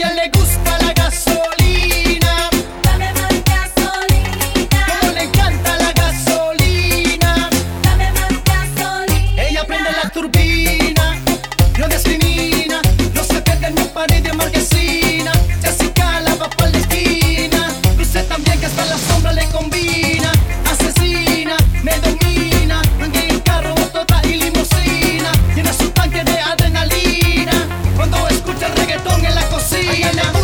ella le gusta la gasolina. Dame más gasolina. Como le encanta la gasolina. Dame más gasolina. Ella prende la turbina. No discrimina. see.